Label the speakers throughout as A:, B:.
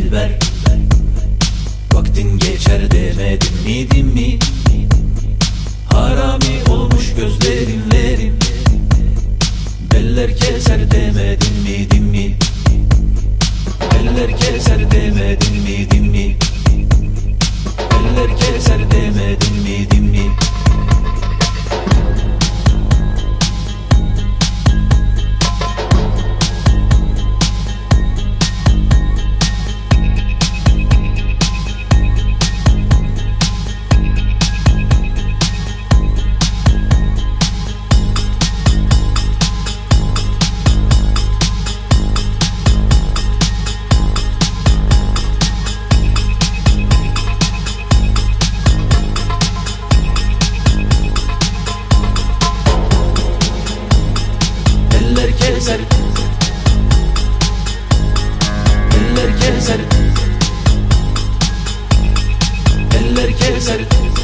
A: dilber. Vaktin geçer demedim mi din mi? Harami olmuş gözlerinlerin. Beller keser demedim mi din mi? Eller keser demedim mi din mi? Eller keser demedim keser. Eller keser. Eller keser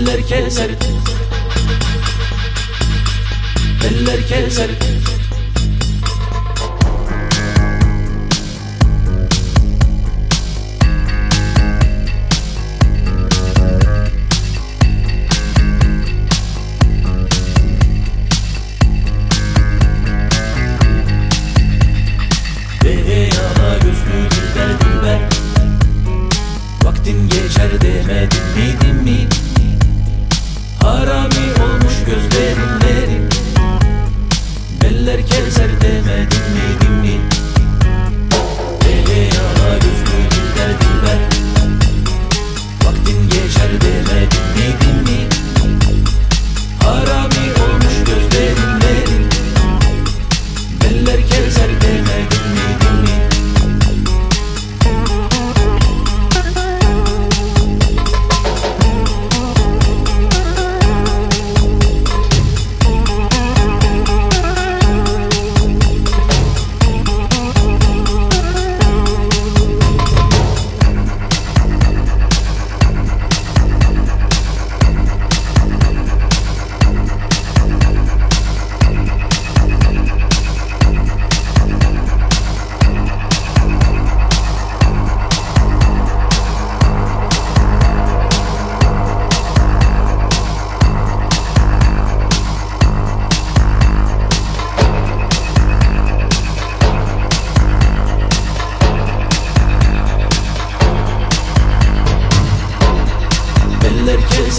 A: Eller keser. Eller keser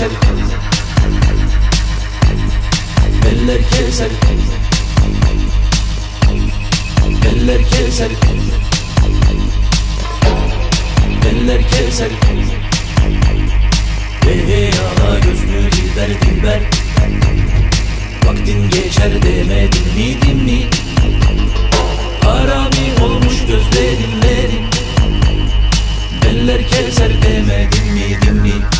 A: keser Eller keser Eller keser Eller keser Hey hey ala gözlü dilber dilber Vaktin geçer demedin mi dinli Harami olmuş gözlerinlerin Eller keser demedin mi dinli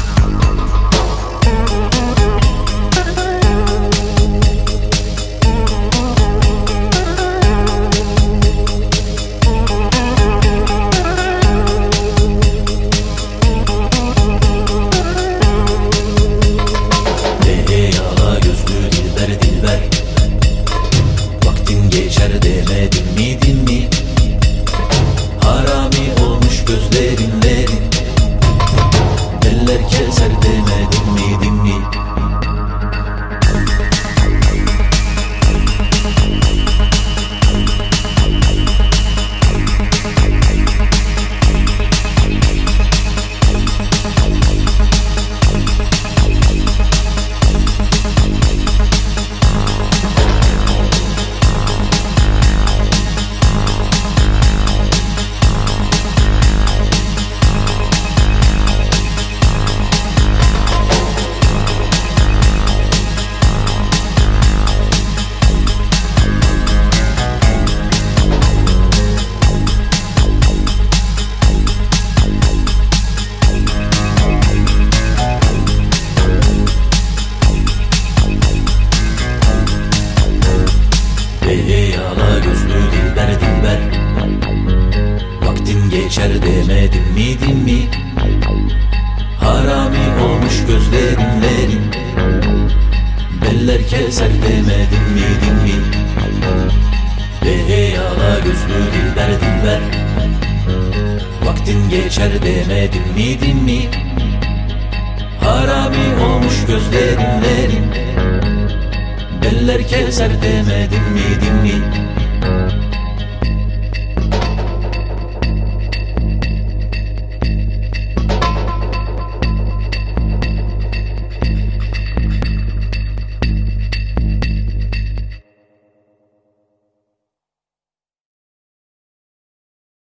A: geçer demedim mi din mi? Harami olmuş gözlerimlerin Beller keser demedim mi din mi? Ve hey ala gözlü dilber dilber Vaktin geçer demedim mi din mi? Harami olmuş gözlerimlerin Beller keser demedim mi din mi